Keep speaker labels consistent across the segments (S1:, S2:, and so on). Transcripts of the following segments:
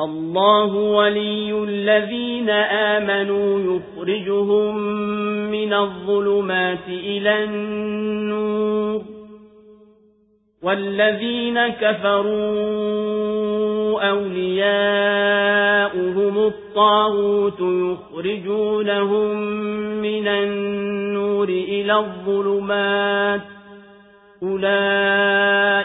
S1: الله ولي الذين آمنوا يخرجهم من الظلمات إلى النور والذين كفروا أولياؤهم الطاغوت يخرجونهم من النور إلى الظلمات أولئك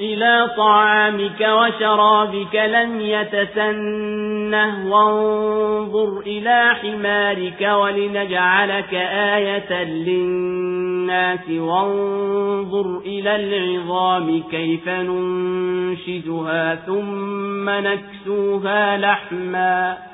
S1: إلى طعامك وشرابك لم يتسنه وانظر إلى حمارك ولنجعلك آية للناس وانظر إلى العظام كيف ننشدها ثم نكسوها لحماً.